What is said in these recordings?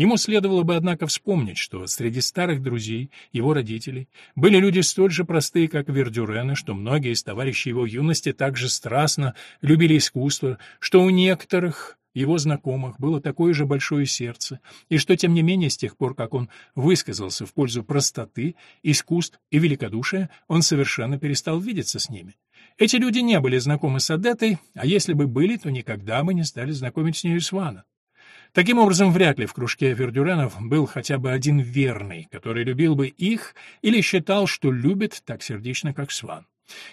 Ему следовало бы, однако, вспомнить, что среди старых друзей, его родителей, были люди столь же простые, как Вердюрены, что многие из товарищей его юности также страстно любили искусство, что у некоторых его знакомых было такое же большое сердце, и что, тем не менее, с тех пор, как он высказался в пользу простоты, искусств и великодушия, он совершенно перестал видеться с ними. Эти люди не были знакомы с Адетой, а если бы были, то никогда бы не стали знакомить с нею Свана. Таким образом, вряд ли в кружке Вердюренов был хотя бы один верный, который любил бы их или считал, что любит так сердечно, как Сван.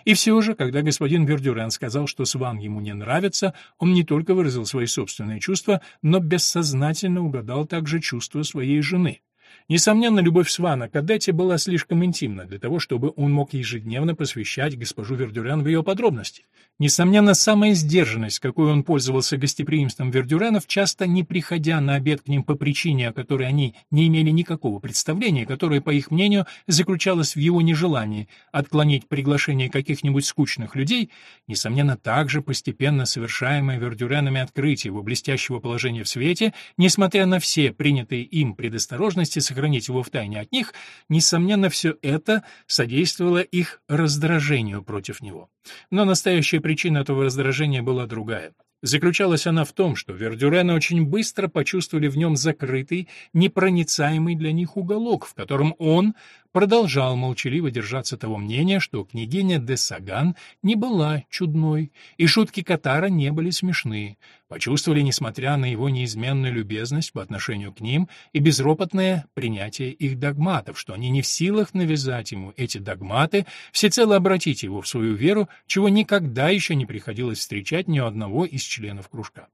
И все же, когда господин Вердюрен сказал, что Сван ему не нравится, он не только выразил свои собственные чувства, но бессознательно угадал также чувства своей жены. Несомненно, любовь Свана к Адетте была слишком интимна для того, чтобы он мог ежедневно посвящать госпожу Вердюрен в ее подробности. Несомненно, самая сдержанность, какой он пользовался гостеприимством Вердюренов, часто не приходя на обед к ним по причине, о которой они не имели никакого представления, которое, по их мнению, заключалось в его нежелании отклонить приглашение каких-нибудь скучных людей, несомненно, также постепенно совершаемое Вердюренами открытие его блестящего положения в свете, несмотря на все принятые им предосторожности, сохранить его в тайне от них, несомненно, все это содействовало их раздражению против него. Но настоящая причина этого раздражения была другая. Заключалась она в том, что Вердюрены очень быстро почувствовали в нем закрытый, непроницаемый для них уголок, в котором он продолжал молчаливо держаться того мнения, что княгиня де Саган не была чудной, и шутки Катара не были смешны. Почувствовали, несмотря на его неизменную любезность по отношению к ним и безропотное принятие их догматов, что они не в силах навязать ему эти догматы, всецело обратить его в свою веру, чего никогда еще не приходилось встречать ни у одного из членов кружка.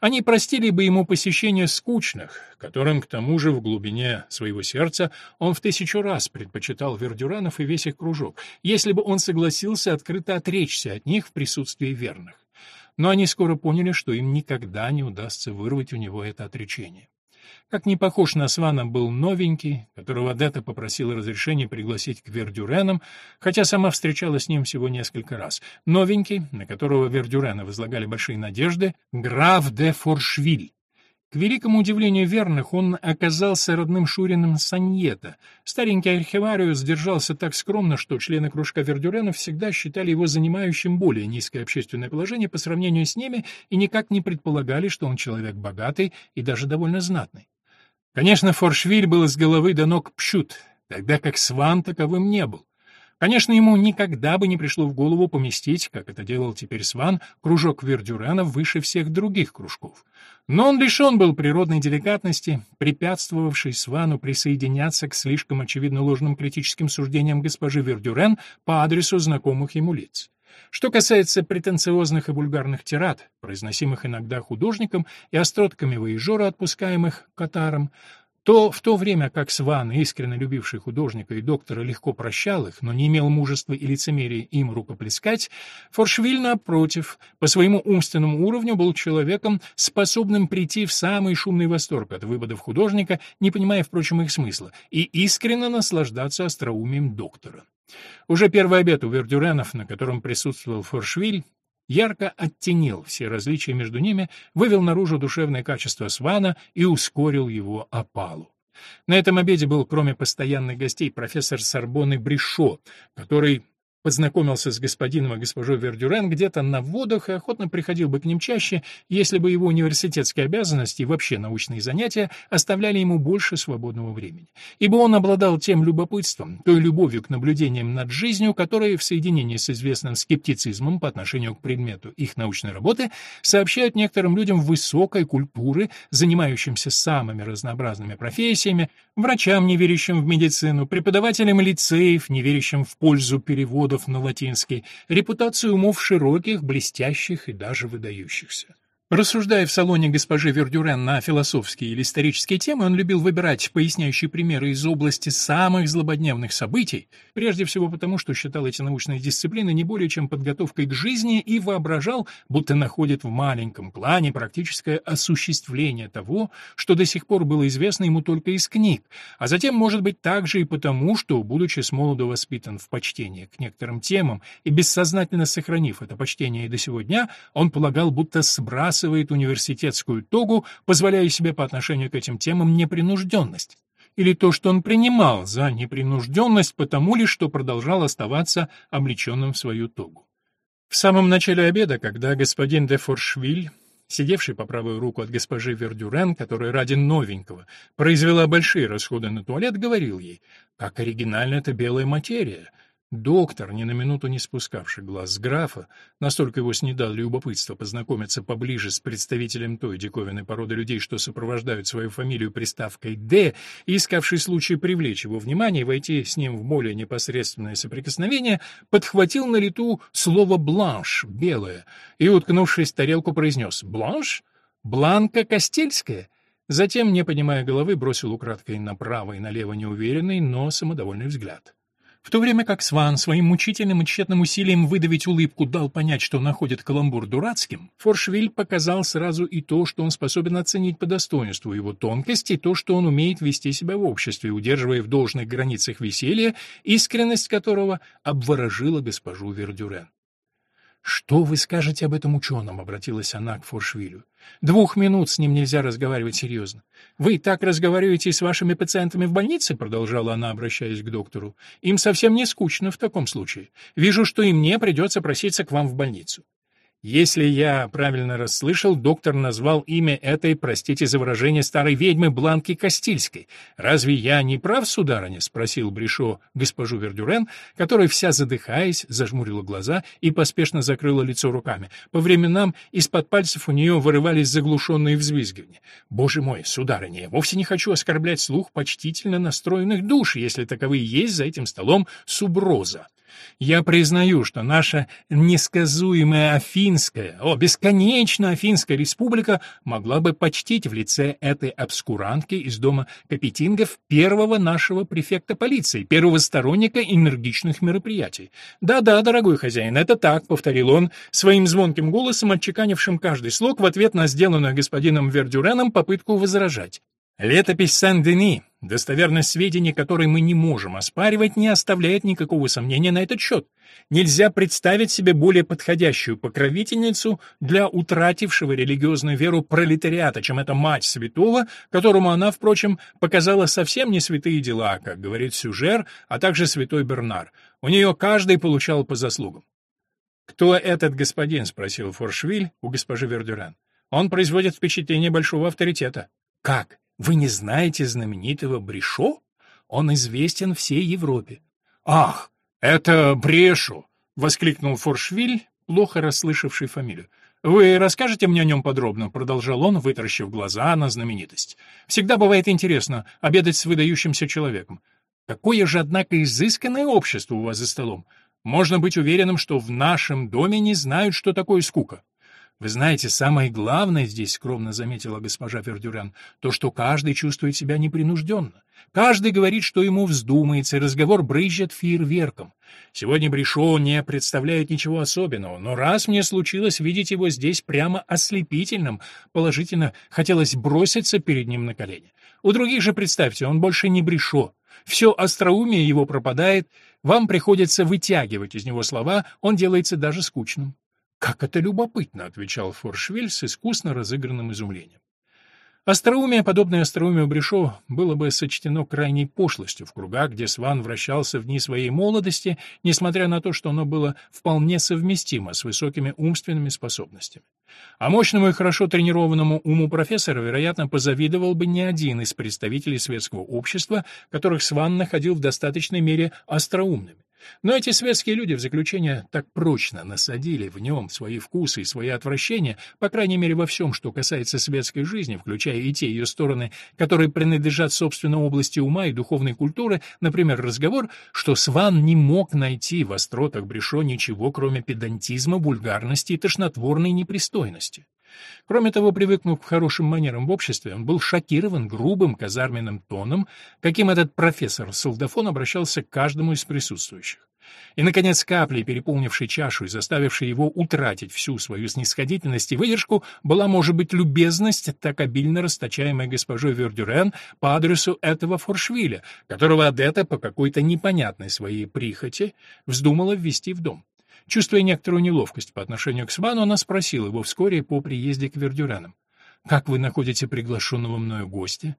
Они простили бы ему посещение скучных, которым, к тому же, в глубине своего сердца он в тысячу раз предпочитал Вердюранов и весь их кружок, если бы он согласился открыто отречься от них в присутствии верных. Но они скоро поняли, что им никогда не удастся вырвать у него это отречение. Как не похож на Свана был новенький, которого Дета попросила разрешения пригласить к Вердюренам, хотя сама встречалась с ним всего несколько раз. Новенький, на которого Вердюрены возлагали большие надежды, граф де Форшвиль. К великому удивлению верных, он оказался родным Шуриным Саньета. Старенький архивариус держался так скромно, что члены кружка Вердюренов всегда считали его занимающим более низкое общественное положение по сравнению с ними и никак не предполагали, что он человек богатый и даже довольно знатный. Конечно, Форшвиль был с головы до ног пщут, тогда как Сван таковым не был. Конечно, ему никогда бы не пришло в голову поместить, как это делал теперь Сван, кружок Вердюрена выше всех других кружков. Но он лишен был природной деликатности, препятствовавшей Свану присоединяться к слишком очевидно ложным критическим суждениям госпожи Вердюрен по адресу знакомых ему лиц. Что касается претенциозных и вульгарных тират, произносимых иногда художником и остротками воежора, отпускаемых Катаром, то в то время как Сван, искренне любивший художника и доктора, легко прощал их, но не имел мужества и лицемерия им рукоплескать, Форшвиль, напротив, по своему умственному уровню был человеком, способным прийти в самый шумный восторг от выводов художника, не понимая, впрочем, их смысла, и искренне наслаждаться остроумием доктора. Уже первый обед у Вердюренов, на котором присутствовал Форшвиль, ярко оттенил все различия между ними, вывел наружу душевное качество Свана и ускорил его опалу. На этом обеде был, кроме постоянных гостей, профессор Сорбонны Бришо, который Познакомился с господином и госпожой Вердюрен где-то на водах и охотно приходил бы к ним чаще, если бы его университетские обязанности и вообще научные занятия оставляли ему больше свободного времени. Ибо он обладал тем любопытством, той любовью к наблюдениям над жизнью, которая в соединении с известным скептицизмом по отношению к предмету их научной работы сообщают некоторым людям высокой культуры, занимающимся самыми разнообразными профессиями, врачам, не верящим в медицину, преподавателям лицеев, не верящим в пользу перевода, переводов на латинский, репутацию умов широких, блестящих и даже выдающихся. Рассуждая в салоне госпожи Вердюрен на философские или исторические темы, он любил выбирать поясняющие примеры из области самых злободневных событий, прежде всего потому, что считал эти научные дисциплины не более чем подготовкой к жизни и воображал, будто находит в маленьком плане практическое осуществление того, что до сих пор было известно ему только из книг, а затем, может быть, также и потому, что, будучи с молоду воспитан в почтении к некоторым темам и бессознательно сохранив это почтение и до сего дня, он полагал, будто сбрасывает сбрасывает университетскую тогу, позволяя себе по отношению к этим темам непринужденность? Или то, что он принимал за непринужденность, потому ли, что продолжал оставаться облеченным в свою тогу? В самом начале обеда, когда господин де Форшвиль сидевший по правую руку от госпожи Вердюрен, которая ради новенького произвела большие расходы на туалет, говорил ей, как оригинальна эта белая материя, Доктор, ни на минуту не спускавший глаз с графа, настолько его снедало любопытство познакомиться поближе с представителем той диковинной породы людей, что сопровождают свою фамилию приставкой «Д», искавший случай привлечь его внимание и войти с ним в более непосредственное соприкосновение, подхватил на лету слово «бланш» — «белое», и, уткнувшись в тарелку, произнес «бланш? Бланка Костельская?» Затем, не поднимая головы, бросил украдкой направо и налево неуверенный, но самодовольный взгляд. В то время как Сван своим мучительным и тщетным усилием выдавить улыбку дал понять, что находит каламбур дурацким, Форшвиль показал сразу и то, что он способен оценить по достоинству его тонкости, и то, что он умеет вести себя в обществе, удерживая в должных границах веселья, искренность которого обворожила госпожу Вердюрен. «Что вы скажете об этом ученом?» — обратилась она к Форшвилю. «Двух минут с ним нельзя разговаривать серьезно. Вы так разговариваете с вашими пациентами в больнице?» — продолжала она, обращаясь к доктору. «Им совсем не скучно в таком случае. Вижу, что и мне придется проситься к вам в больницу. Если я правильно расслышал, доктор назвал имя этой, простите за выражение, старой ведьмы Бланки Кастильской. Разве я не прав, сударыня? спросил Бришо госпожу Вердюрен, которая вся задыхаясь, зажмурила глаза и поспешно закрыла лицо руками. По временам из-под пальцев у нее вырывались заглушенные взвизгивания. Боже мой, сударыня, я вовсе не хочу оскорблять слух почтительно настроенных душ, если таковые есть за этим столом суброза. Я признаю, что наша несказуемая Афинская, о, бесконечно Афинская республика могла бы почтить в лице этой обскурантки из дома Капетингов первого нашего префекта полиции, первого сторонника энергичных мероприятий. Да-да, дорогой хозяин, это так, повторил он, своим звонким голосом, отчеканившим каждый слог в ответ на сделанную господином Вердюреном попытку возражать. Летопись Сен-Дени, достоверность сведений, которые мы не можем оспаривать, не оставляет никакого сомнения на этот счет. Нельзя представить себе более подходящую покровительницу для утратившего религиозную веру пролетариата, чем эта мать святого, которому она, впрочем, показала совсем не святые дела, как говорит Сюжер, а также святой Бернар. У нее каждый получал по заслугам. «Кто этот господин?» — спросил Форшвиль у госпожи Вердюран. «Он производит впечатление большого авторитета». «Как? Вы не знаете знаменитого Брешо? Он известен всей Европе. Ах, это Брешо! воскликнул Форшвиль, плохо расслышавший фамилию. «Вы расскажете мне о нем подробно?» — продолжал он, вытаращив глаза на знаменитость. «Всегда бывает интересно обедать с выдающимся человеком. Какое же, однако, изысканное общество у вас за столом. Можно быть уверенным, что в нашем доме не знают, что такое скука. «Вы знаете, самое главное здесь, — скромно заметила госпожа Вердюран, — то, что каждый чувствует себя непринужденно. Каждый говорит, что ему вздумается, и разговор брызжет фейерверком. Сегодня Брешо не представляет ничего особенного, но раз мне случилось видеть его здесь прямо ослепительным, положительно хотелось броситься перед ним на колени. У других же, представьте, он больше не Брешо. Все остроумие его пропадает, вам приходится вытягивать из него слова, он делается даже скучным. «Как это любопытно!» — отвечал Форшвиль с искусно разыгранным изумлением. Остроумие, подобное остроумию Брешо, было бы сочтено крайней пошлостью в кругах, где Сван вращался в дни своей молодости, несмотря на то, что оно было вполне совместимо с высокими умственными способностями. А мощному и хорошо тренированному уму профессора, вероятно, позавидовал бы не один из представителей светского общества, которых Сван находил в достаточной мере остроумными. Но эти светские люди в заключение так прочно насадили в нем свои вкусы и свои отвращения, по крайней мере во всем, что касается светской жизни, включая и те ее стороны, которые принадлежат собственной области ума и духовной культуры, например, разговор, что Сван не мог найти в остротах Брешо ничего, кроме педантизма, вульгарности и тошнотворной непристойности. Кроме того, привыкнув к хорошим манерам в обществе, он был шокирован грубым казарменным тоном, каким этот профессор-солдафон обращался к каждому из присутствующих. И, наконец, каплей, переполнившей чашу и заставившей его утратить всю свою снисходительность и выдержку, была, может быть, любезность, так обильно расточаемая госпожой Вердюрен по адресу этого Форшвиля, которого Адетта по какой-то непонятной своей прихоти вздумала ввести в дом. Чувствуя некоторую неловкость по отношению к Свану, она спросила его вскоре по приезде к Вердюранам. «Как вы находите приглашенного мною гостя?»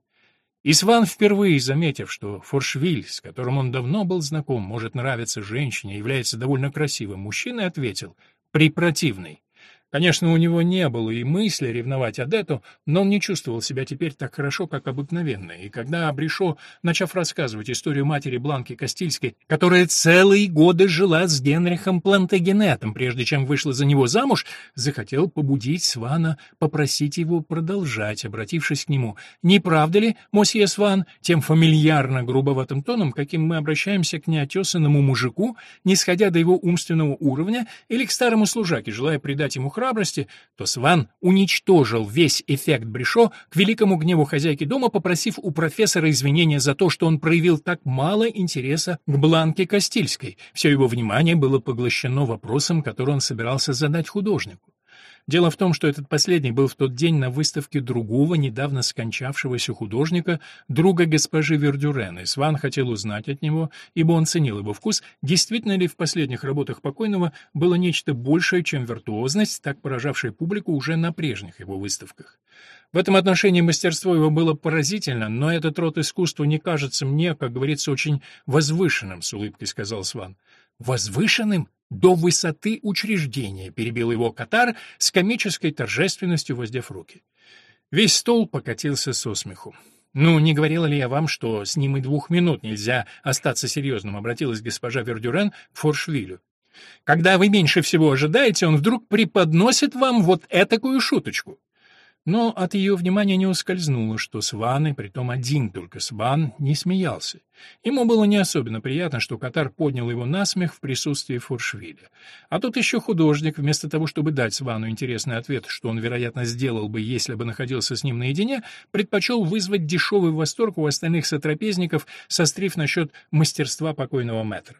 И Сван, впервые заметив, что Форшвиль, с которым он давно был знаком, может нравиться женщине, является довольно красивым мужчиной, ответил «препротивный». Конечно, у него не было и мысли ревновать Адету, но он не чувствовал себя теперь так хорошо, как обыкновенно, и когда Абришо, начав рассказывать историю матери Бланки Кастильской, которая целые годы жила с Генрихом Плантагенетом, прежде чем вышла за него замуж, захотел побудить Свана попросить его продолжать, обратившись к нему. «Не правда ли, мосье Сван, тем фамильярно грубоватым тоном, каким мы обращаемся к неотесанному мужику, не сходя до его умственного уровня, или к старому служаке, желая придать ему храбрости, то Сван уничтожил весь эффект Брешо к великому гневу хозяйки дома, попросив у профессора извинения за то, что он проявил так мало интереса к Бланке Кастильской. Все его внимание было поглощено вопросом, который он собирался задать художнику. Дело в том, что этот последний был в тот день на выставке другого, недавно скончавшегося художника, друга госпожи Вердюрен, и Сван хотел узнать от него, ибо он ценил его вкус, действительно ли в последних работах покойного было нечто большее, чем виртуозность, так поражавшая публику уже на прежних его выставках. В этом отношении мастерство его было поразительно, но этот род искусства не кажется мне, как говорится, очень возвышенным, — с улыбкой сказал Сван. «Возвышенным? До высоты учреждения», — перебил его Катар с комической торжественностью воздев руки. Весь стол покатился со смеху. «Ну, не говорила ли я вам, что с ним и двух минут нельзя остаться серьезным?» — обратилась госпожа Вердюрен к Форшвилю. «Когда вы меньше всего ожидаете, он вдруг преподносит вам вот этакую шуточку. Но от ее внимания не ускользнуло, что Сван, и притом один только Сван, не смеялся. Ему было не особенно приятно, что Катар поднял его на смех в присутствии Фуршвиля. А тут еще художник, вместо того, чтобы дать Свану интересный ответ, что он, вероятно, сделал бы, если бы находился с ним наедине, предпочел вызвать дешевый восторг у остальных сотрапезников, сострив насчет мастерства покойного мэтра.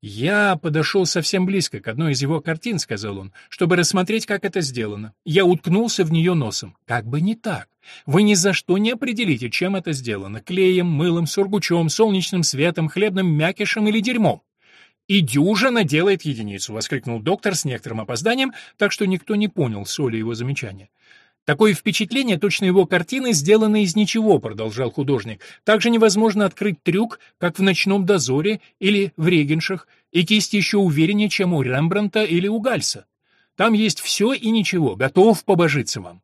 «Я подошел совсем близко к одной из его картин», — сказал он, — «чтобы рассмотреть, как это сделано. Я уткнулся в нее носом. Как бы не так. Вы ни за что не определите, чем это сделано — клеем, мылом, сургучом, солнечным светом, хлебным мякишем или дерьмом. «И дюжина делает единицу!» — воскликнул доктор с некоторым опозданием, так что никто не понял соли его замечания. Такое впечатление, точно его картины сделаны из ничего, продолжал художник. Также невозможно открыть трюк, как в «Ночном дозоре» или в «Регеншах», и кисть еще увереннее, чем у Рембранта или у Гальса. Там есть все и ничего, готов побожиться вам.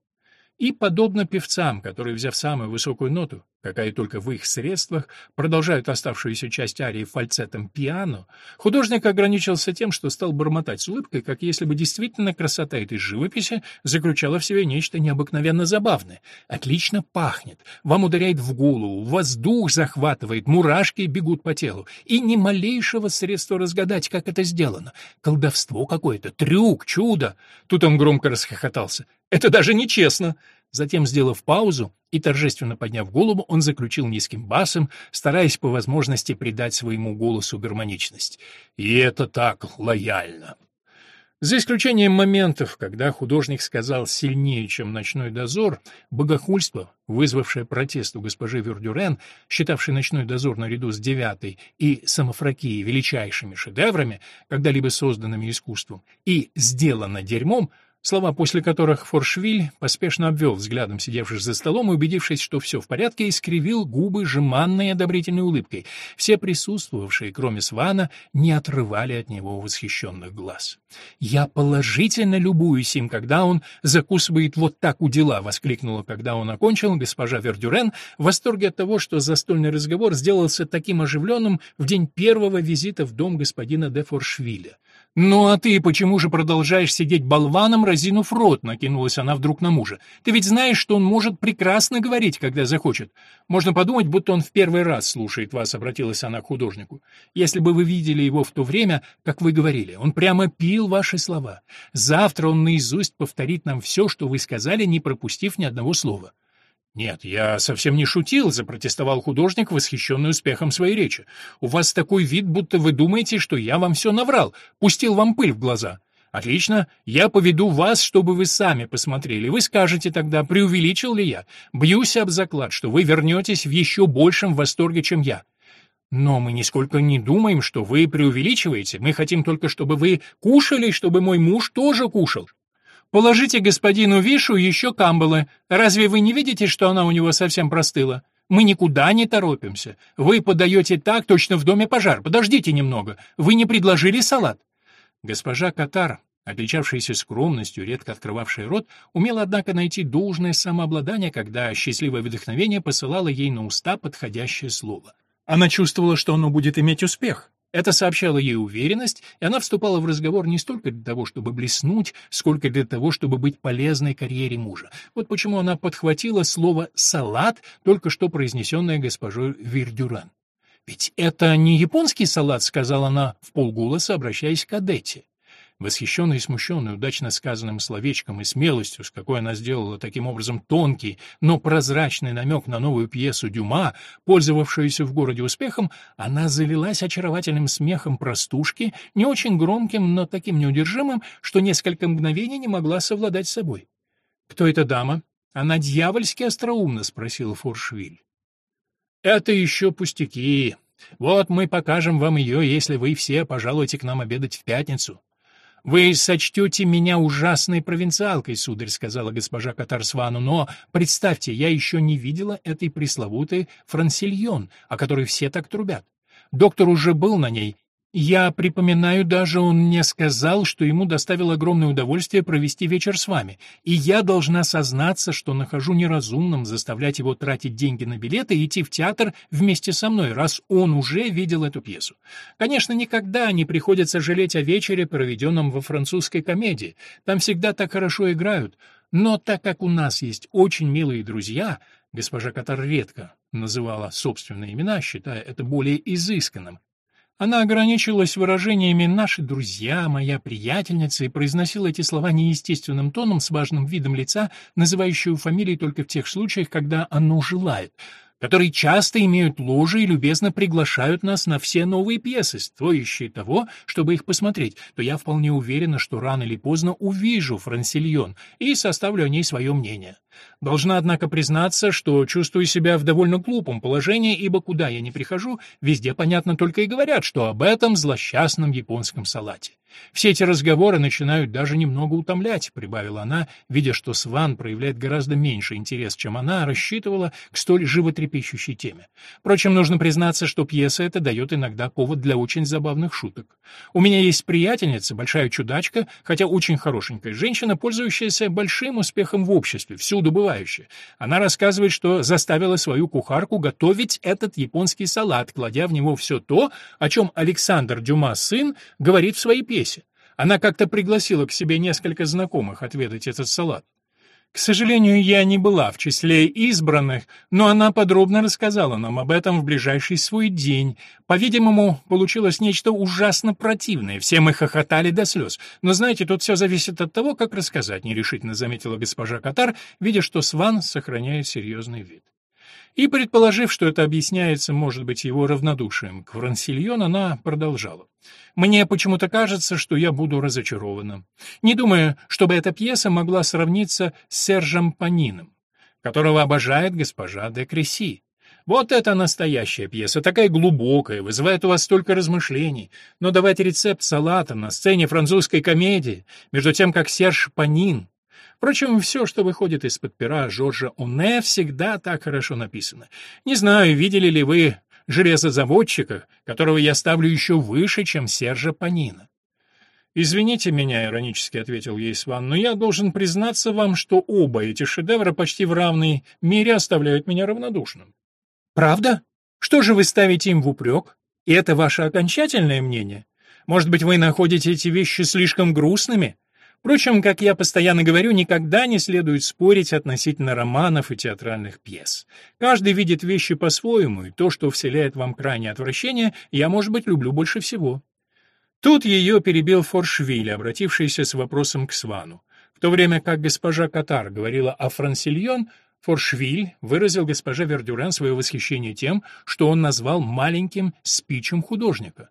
И, подобно певцам, которые, взяв самую высокую ноту, какая только в их средствах, продолжают оставшуюся часть арии фальцетом пиано, художник ограничился тем, что стал бормотать с улыбкой, как если бы действительно красота этой живописи заключала в себе нечто необыкновенно забавное. Отлично пахнет, вам ударяет в голову, воздух захватывает, мурашки бегут по телу, и ни малейшего средства разгадать, как это сделано. Колдовство какое-то, трюк, чудо. Тут он громко расхохотался. Это даже нечестно. Затем, сделав паузу и торжественно подняв голову, он заключил низким басом, стараясь по возможности придать своему голосу гармоничность. «И это так лояльно!» За исключением моментов, когда художник сказал сильнее, чем «Ночной дозор», богохульство, вызвавшее протест у госпожи Вердюрен, считавшей «Ночной дозор» наряду с «Девятой» и «Самофракией» величайшими шедеврами, когда-либо созданными искусством, и «Сделано дерьмом», Слова, после которых Форшвиль поспешно обвел взглядом сидевших за столом и, убедившись, что все в порядке, искривил губы жеманной одобрительной улыбкой. Все присутствовавшие, кроме Свана, не отрывали от него восхищенных глаз. «Я положительно любуюсь им, когда он закусывает вот так у дела!» — воскликнула, когда он окончил, госпожа Вердюрен, в восторге от того, что застольный разговор сделался таким оживленным в день первого визита в дом господина де Форшвиля. «Ну а ты почему же продолжаешь сидеть болваном, разинув рот?» — накинулась она вдруг на мужа. «Ты ведь знаешь, что он может прекрасно говорить, когда захочет. Можно подумать, будто он в первый раз слушает вас», — обратилась она к художнику. «Если бы вы видели его в то время, как вы говорили, он прямо пил ваши слова. Завтра он наизусть повторит нам все, что вы сказали, не пропустив ни одного слова». «Нет, я совсем не шутил», — запротестовал художник, восхищенный успехом своей речи. «У вас такой вид, будто вы думаете, что я вам все наврал, пустил вам пыль в глаза». «Отлично, я поведу вас, чтобы вы сами посмотрели. Вы скажете тогда, преувеличил ли я. Бьюсь об заклад, что вы вернетесь в еще большем восторге, чем я». Но мы нисколько не думаем, что вы преувеличиваете. Мы хотим только, чтобы вы кушали, чтобы мой муж тоже кушал. Положите господину Вишу еще камбалы. Разве вы не видите, что она у него совсем простыла? Мы никуда не торопимся. Вы подаете так, точно в доме пожар. Подождите немного. Вы не предложили салат?» Госпожа Катар, отличавшаяся скромностью, редко открывавшая рот, умела, однако, найти должное самообладание, когда счастливое вдохновение посылало ей на уста подходящее слово. Она чувствовала, что оно будет иметь успех. Это сообщало ей уверенность, и она вступала в разговор не столько для того, чтобы блеснуть, сколько для того, чтобы быть полезной карьере мужа. Вот почему она подхватила слово «салат», только что произнесенное госпожой Вирдюран. «Ведь это не японский салат», — сказала она в полголоса, обращаясь к Адетте. Восхищенный и смущенный удачно сказанным словечком и смелостью, с какой она сделала таким образом тонкий, но прозрачный намек на новую пьесу Дюма, пользовавшуюся в городе успехом, она залилась очаровательным смехом простушки, не очень громким, но таким неудержимым, что несколько мгновений не могла совладать с собой. «Кто эта дама?» «Она дьявольски остроумна», — спросила Форшвиль. «Это еще пустяки. Вот мы покажем вам ее, если вы все пожалуете к нам обедать в пятницу. «Вы сочтете меня ужасной провинциалкой, сударь», — сказала госпожа Катарсвану, «но, представьте, я еще не видела этой пресловутой франсильон, о которой все так трубят. Доктор уже был на ней, я припоминаю, даже он мне сказал, что ему доставило огромное удовольствие провести вечер с вами, и я должна сознаться, что нахожу неразумным заставлять его тратить деньги на билеты и идти в театр вместе со мной, раз он уже видел эту пьесу. Конечно, никогда не приходится жалеть о вечере, проведенном во французской комедии. Там всегда так хорошо играют. Но так как у нас есть очень милые друзья, госпожа Катар редко называла собственные имена, считая это более изысканным, она ограничилась выражениями «наши друзья», «моя приятельница» и произносила эти слова неестественным тоном с важным видом лица, называющего фамилии только в тех случаях, когда оно желает — которые часто имеют ложи и любезно приглашают нас на все новые пьесы, стоящие того, чтобы их посмотреть, то я вполне уверена, что рано или поздно увижу Франсильон и составлю о ней свое мнение. Должна, однако, признаться, что чувствую себя в довольно глупом положении, ибо куда я не прихожу, везде, понятно, только и говорят, что об этом злосчастном японском салате. Все эти разговоры начинают даже немного утомлять, прибавила она, видя, что Сван проявляет гораздо меньше интерес, чем она рассчитывала к столь животрепещущей теме. Впрочем, нужно признаться, что пьеса эта дает иногда повод для очень забавных шуток. У меня есть приятельница, большая чудачка, хотя очень хорошенькая женщина, пользующаяся большим успехом в обществе, всюду бывающая. Она рассказывает, что заставила свою кухарку готовить этот японский салат, кладя в него все то, о чем Александр Дюма сын говорит в своей пьесе Одессе. Она как-то пригласила к себе несколько знакомых отведать этот салат. К сожалению, я не была в числе избранных, но она подробно рассказала нам об этом в ближайший свой день. По-видимому, получилось нечто ужасно противное. Все мы хохотали до слез. Но знаете, тут все зависит от того, как рассказать, нерешительно заметила госпожа Катар, видя, что Сван сохраняет серьезный вид. И, предположив, что это объясняется, может быть, его равнодушием к Франсильон, она продолжала. «Мне почему-то кажется, что я буду разочарована. Не думаю, чтобы эта пьеса могла сравниться с Сержем Панином, которого обожает госпожа де Креси. Вот это настоящая пьеса, такая глубокая, вызывает у вас столько размышлений. Но давать рецепт салата на сцене французской комедии, между тем, как Серж Панин Впрочем, все, что выходит из-под пера Жоржа Оне, всегда так хорошо написано. Не знаю, видели ли вы железозаводчика, которого я ставлю еще выше, чем Сержа Панина. «Извините меня», — иронически ответил ей Сван, «но я должен признаться вам, что оба эти шедевра почти в равной мере оставляют меня равнодушным». «Правда? Что же вы ставите им в упрек? И это ваше окончательное мнение? Может быть, вы находите эти вещи слишком грустными?» Впрочем, как я постоянно говорю, никогда не следует спорить относительно романов и театральных пьес. Каждый видит вещи по-своему, и то, что вселяет вам крайнее отвращение, я, может быть, люблю больше всего. Тут ее перебил Форшвиль, обратившийся с вопросом к Свану. В то время как госпожа Катар говорила о Франсильон, Форшвиль выразил госпоже Вердюрен свое восхищение тем, что он назвал маленьким спичем художника.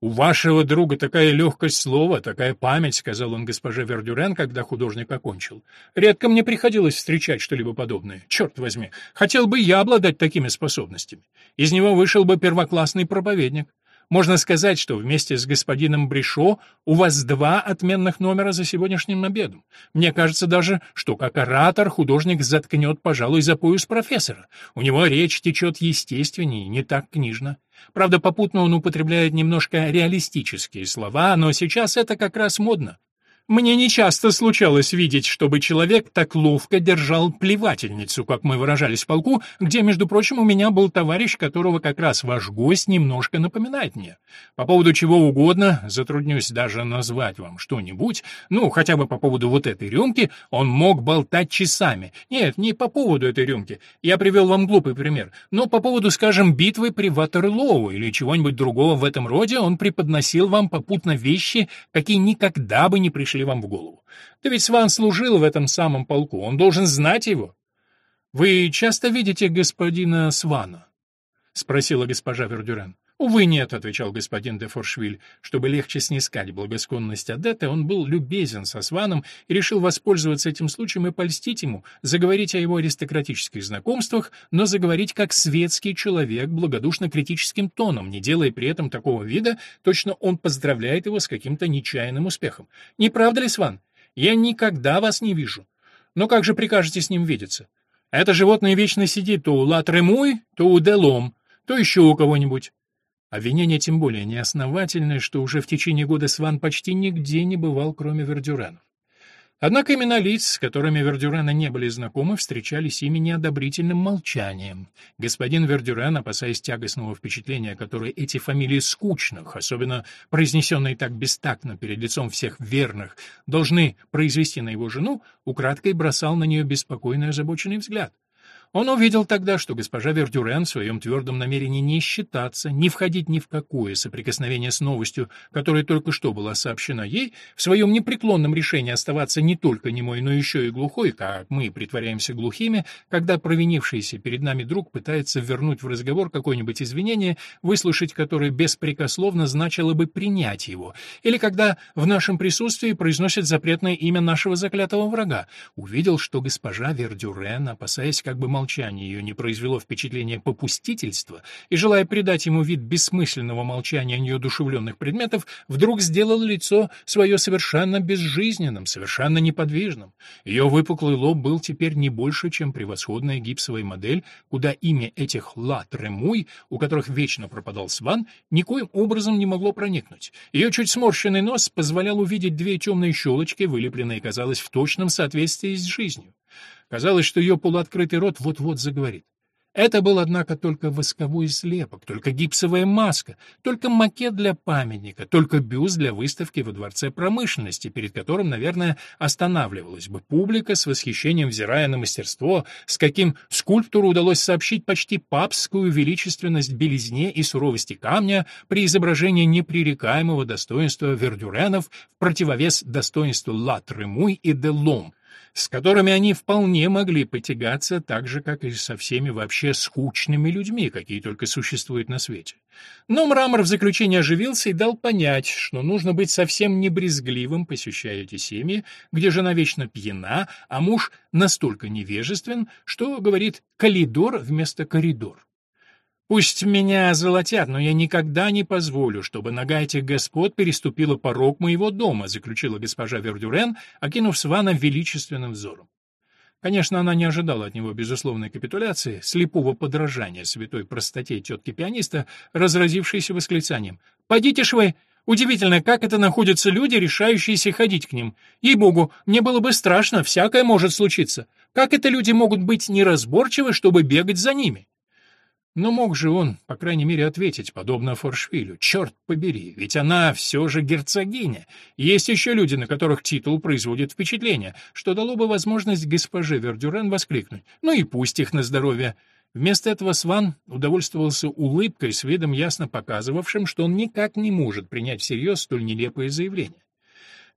«У вашего друга такая легкость слова, такая память», — сказал он госпоже Вердюрен, когда художник окончил. «Редко мне приходилось встречать что-либо подобное. Черт возьми, хотел бы я обладать такими способностями. Из него вышел бы первоклассный проповедник. Можно сказать, что вместе с господином Бришо у вас два отменных номера за сегодняшним обедом. Мне кажется даже, что как оратор художник заткнет, пожалуй, за пояс профессора. У него речь течет естественнее, не так книжно. Правда, попутно он употребляет немножко реалистические слова, но сейчас это как раз модно. Мне нечасто случалось видеть, чтобы человек так ловко держал плевательницу, как мы выражались в полку, где, между прочим, у меня был товарищ, которого как раз ваш гость немножко напоминает мне. По поводу чего угодно, затруднюсь даже назвать вам что-нибудь, ну, хотя бы по поводу вот этой рюмки, он мог болтать часами. Нет, не по поводу этой рюмки. Я привел вам глупый пример. Но по поводу, скажем, битвы при Ватерлоу или чего-нибудь другого в этом роде, он преподносил вам попутно вещи, какие никогда бы не пришли пришли вам в голову. Да ведь Сван служил в этом самом полку, он должен знать его. Вы часто видите господина Свана? спросила госпожа Вердюрен. «Увы, нет», — отвечал господин де Форшвиль. Чтобы легче снискать благосклонность Адетты, он был любезен со Сваном и решил воспользоваться этим случаем и польстить ему, заговорить о его аристократических знакомствах, но заговорить как светский человек, благодушно-критическим тоном, не делая при этом такого вида, точно он поздравляет его с каким-то нечаянным успехом. «Не правда ли, Сван? Я никогда вас не вижу. Но как же прикажете с ним видеться? Это животное вечно сидит то у Ла-Тремуй, то у Делом, то еще у кого-нибудь. Обвинение тем более неосновательное, что уже в течение года Сван почти нигде не бывал, кроме Вердюранов. Однако имена лиц, с которыми Вердюрена не были знакомы, встречались ими неодобрительным молчанием. Господин Вердюрен, опасаясь тягостного впечатления, которое эти фамилии скучных, особенно произнесенные так бестактно перед лицом всех верных, должны произвести на его жену, украдкой бросал на нее беспокойный озабоченный взгляд. Он увидел тогда, что госпожа Вердюрен в своем твердом намерении не считаться, не входить ни в какое соприкосновение с новостью, которая только что была сообщена ей, в своем непреклонном решении оставаться не только немой, но еще и глухой, как мы притворяемся глухими, когда провинившийся перед нами друг пытается вернуть в разговор какое-нибудь извинение, выслушать которое беспрекословно значило бы принять его, или когда в нашем присутствии произносит запретное имя нашего заклятого врага, увидел, что госпожа Вердюрен, опасаясь как бы молчание ее не произвело впечатления попустительства, и, желая придать ему вид бессмысленного молчания неодушевленных предметов, вдруг сделал лицо свое совершенно безжизненным, совершенно неподвижным. Ее выпуклый лоб был теперь не больше, чем превосходная гипсовая модель, куда имя этих Ла Тремуй, у которых вечно пропадал сван, никоим образом не могло проникнуть. Ее чуть сморщенный нос позволял увидеть две темные щелочки, вылепленные, казалось, в точном соответствии с жизнью. Казалось, что ее полуоткрытый рот вот-вот заговорит. Это был, однако, только восковой слепок, только гипсовая маска, только макет для памятника, только бюст для выставки во Дворце промышленности, перед которым, наверное, останавливалась бы публика с восхищением взирая на мастерство, с каким скульптору удалось сообщить почти папскую величественность белизне и суровости камня при изображении непререкаемого достоинства вердюренов в противовес достоинству Ла Тремуй и Делом, с которыми они вполне могли потягаться так же, как и со всеми вообще скучными людьми, какие только существуют на свете. Но Мрамор в заключение оживился и дал понять, что нужно быть совсем не брезгливым, посещая эти семьи, где жена вечно пьяна, а муж настолько невежествен, что говорит «коридор» вместо «коридор». Пусть меня золотят, но я никогда не позволю, чтобы нога этих господ переступила порог моего дома, заключила госпожа Вердюрен, окинув Свана величественным взором. Конечно, она не ожидала от него безусловной капитуляции, слепого подражания святой простоте тетки-пианиста, разразившейся восклицанием. «Подите ж вы! Удивительно, как это находятся люди, решающиеся ходить к ним. Ей-богу, мне было бы страшно, всякое может случиться. Как это люди могут быть неразборчивы, чтобы бегать за ними?» Но мог же он, по крайней мере, ответить, подобно Форшвилю, «Черт побери, ведь она все же герцогиня. Есть еще люди, на которых титул производит впечатление, что дало бы возможность госпоже Вердюрен воскликнуть. Ну и пусть их на здоровье». Вместо этого Сван удовольствовался улыбкой с видом, ясно показывавшим, что он никак не может принять всерьез столь нелепое заявление.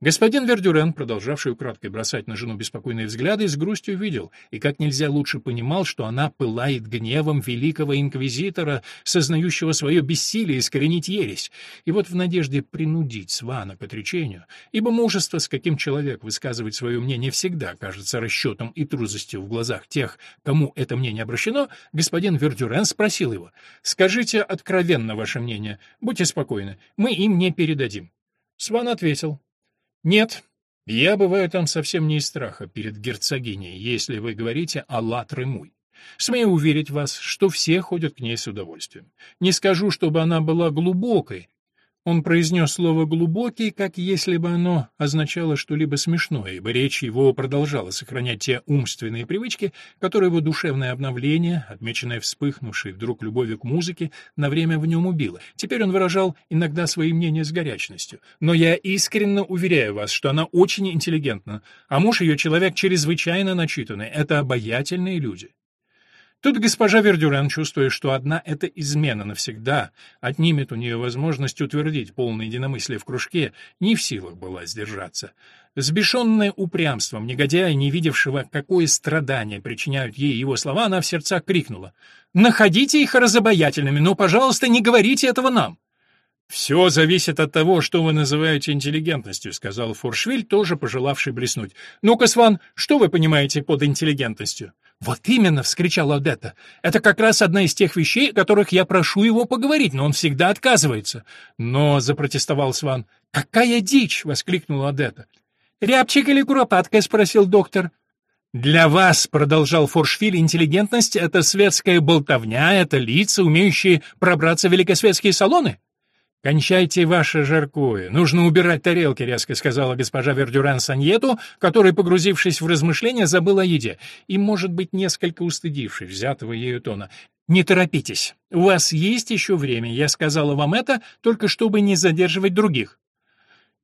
Господин Вердюрен, продолжавший украдкой бросать на жену беспокойные взгляды, с грустью видел и как нельзя лучше понимал, что она пылает гневом великого инквизитора, сознающего свое бессилие искоренить ересь. И вот в надежде принудить Свана к отречению, ибо мужество, с каким человек высказывает свое мнение, всегда кажется расчетом и трузостью в глазах тех, кому это мнение обращено, господин Вердюрен спросил его, «Скажите откровенно ваше мнение, будьте спокойны, мы им не передадим». Сван ответил, нет, я бываю там совсем не из страха перед герцогиней, если вы говорите о Латремуй. Смею уверить вас, что все ходят к ней с удовольствием. Не скажу, чтобы она была глубокой, он произнес слово «глубокий», как если бы оно означало что-либо смешное, ибо речь его продолжала сохранять те умственные привычки, которые его душевное обновление, отмеченное вспыхнувшей вдруг любовью к музыке, на время в нем убило. Теперь он выражал иногда свои мнения с горячностью. Но я искренне уверяю вас, что она очень интеллигентна, а муж ее человек чрезвычайно начитанный. Это обаятельные люди. Тут госпожа Вердюрен, чувствуя, что одна эта измена навсегда отнимет у нее возможность утвердить полное единомыслие в кружке, не в силах была сдержаться. Сбешенная упрямством негодяя, не видевшего, какое страдание причиняют ей его слова, она в сердцах крикнула. «Находите их разобаятельными, но, пожалуйста, не говорите этого нам!» «Все зависит от того, что вы называете интеллигентностью», — сказал Фуршвиль, тоже пожелавший блеснуть. «Ну-ка, Сван, что вы понимаете под интеллигентностью?» «Вот именно!» — вскричала Одетта. «Это как раз одна из тех вещей, о которых я прошу его поговорить, но он всегда отказывается». «Но», — запротестовал Сван. «Какая дичь!» — воскликнула Одетта. «Рябчик или куропатка?» — спросил доктор. «Для вас, — продолжал Форшвиль, — интеллигентность — это светская болтовня, это лица, умеющие пробраться в великосветские салоны?» «Кончайте ваше жаркое. Нужно убирать тарелки», — резко сказала госпожа Вердюран Саньету, который, погрузившись в размышления, забыл о еде и, может быть, несколько устыдившись взятого ею тона. «Не торопитесь. У вас есть еще время. Я сказала вам это, только чтобы не задерживать других».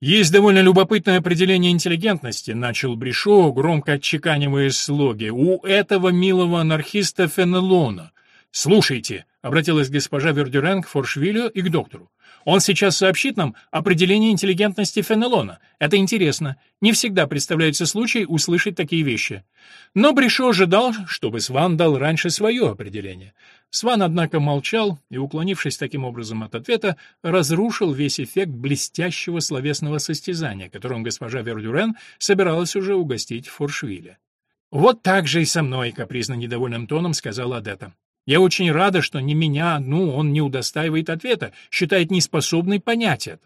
«Есть довольно любопытное определение интеллигентности», — начал Бришо, громко отчеканивая слоги, «у этого милого анархиста Фенелона. Слушайте», — обратилась госпожа Вердюрен к Форшвилю и к доктору. Он сейчас сообщит нам определение интеллигентности Фенелона. Это интересно. Не всегда представляется случай услышать такие вещи. Но Бришо ожидал, чтобы Сван дал раньше свое определение. Сван, однако, молчал и, уклонившись таким образом от ответа, разрушил весь эффект блестящего словесного состязания, которым госпожа Вердюрен собиралась уже угостить Форшвиля. «Вот так же и со мной», — капризно недовольным тоном сказала Адетта. Я очень рада, что ни меня одну он не удостаивает ответа, считает неспособной понять это.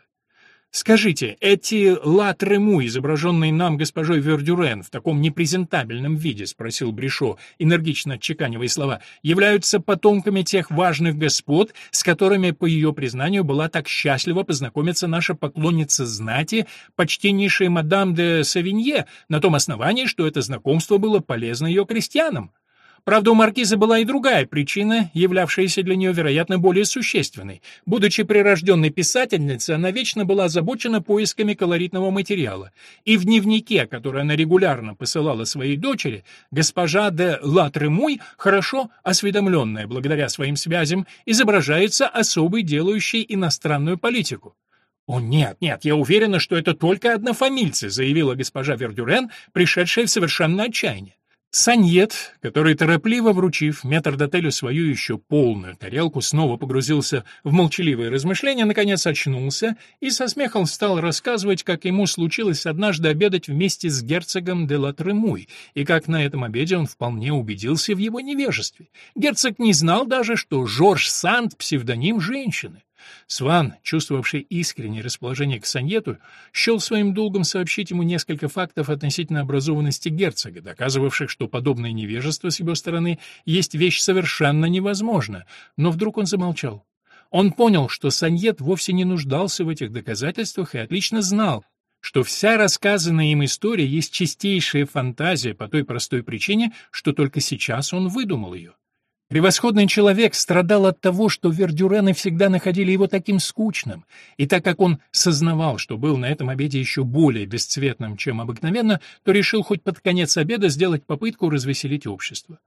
Скажите, эти латрему, изображенные нам госпожой Вердюрен в таком непрезентабельном виде, спросил Бришо, энергично отчеканивая слова, являются потомками тех важных господ, с которыми, по ее признанию, была так счастлива познакомиться наша поклонница знати, почтеннейшая мадам де Савинье, на том основании, что это знакомство было полезно ее крестьянам. Правда, у маркизы была и другая причина, являвшаяся для нее, вероятно, более существенной. Будучи прирожденной писательницей, она вечно была озабочена поисками колоритного материала. И в дневнике, который она регулярно посылала своей дочери, госпожа де Латремуй, хорошо осведомленная благодаря своим связям, изображается особой, делающей иностранную политику. «О, нет, нет, я уверена, что это только однофамильцы», заявила госпожа Вердюрен, пришедшая в совершенное отчаяние. Саньет, который, торопливо вручив метрдотелю свою еще полную тарелку, снова погрузился в молчаливые размышления, наконец очнулся и со смехом стал рассказывать, как ему случилось однажды обедать вместе с герцогом де Латремуй, и как на этом обеде он вполне убедился в его невежестве. Герцог не знал даже, что Жорж Санд — псевдоним женщины. Сван, чувствовавший искреннее расположение к Саньету, счел своим долгом сообщить ему несколько фактов относительно образованности герцога, доказывавших, что подобное невежество с его стороны есть вещь совершенно невозможная, но вдруг он замолчал. Он понял, что Саньет вовсе не нуждался в этих доказательствах и отлично знал, что вся рассказанная им история есть чистейшая фантазия по той простой причине, что только сейчас он выдумал ее. Превосходный человек страдал от того, что вердюрены всегда находили его таким скучным, и так как он сознавал, что был на этом обеде еще более бесцветным, чем обыкновенно, то решил хоть под конец обеда сделать попытку развеселить общество.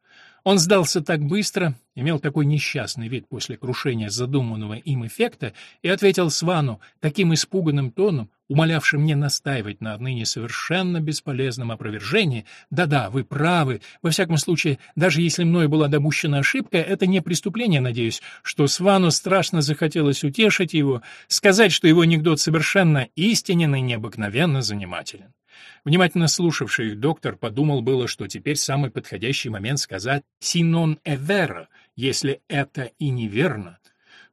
Он сдался так быстро, имел такой несчастный вид после крушения задуманного им эффекта и ответил Свану таким испуганным тоном, умолявшим не настаивать на отныне совершенно бесполезном опровержении, «Да-да, вы правы, во всяком случае, даже если мной была допущена ошибка, это не преступление, надеюсь, что Свану страшно захотелось утешить его, сказать, что его анекдот совершенно истинен и необыкновенно занимателен». Внимательно слушавший их доктор подумал было, что теперь самый подходящий момент сказать «синон эвера», если это и неверно.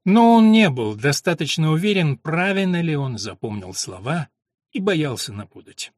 Но он не был достаточно уверен, правильно ли он запомнил слова, и боялся напутать.